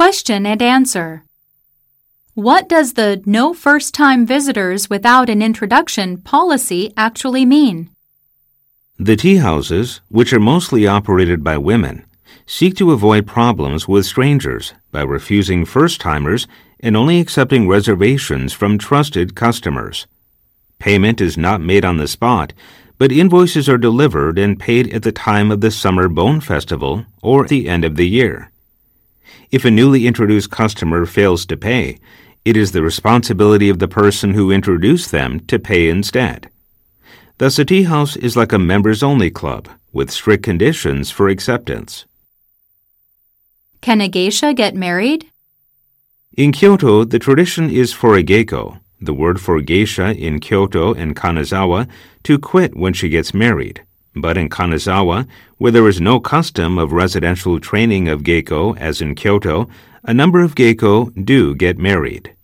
Question and answer. What does the no first time visitors without an introduction policy actually mean? The tea houses, which are mostly operated by women, seek to avoid problems with strangers by refusing first timers and only accepting reservations from trusted customers. Payment is not made on the spot, but invoices are delivered and paid at the time of the Summer Bon Festival or at the end of the year. If a newly introduced customer fails to pay, it is the responsibility of the person who introduced them to pay instead. Thus, a tea house is like a members only club with strict conditions for acceptance. Can a geisha get married? In Kyoto, the tradition is for a geiko, the word for geisha in Kyoto and Kanazawa, to quit when she gets married. But in Kanazawa, where there is no custom of residential training of geiko as in Kyoto, a number of geiko do get married.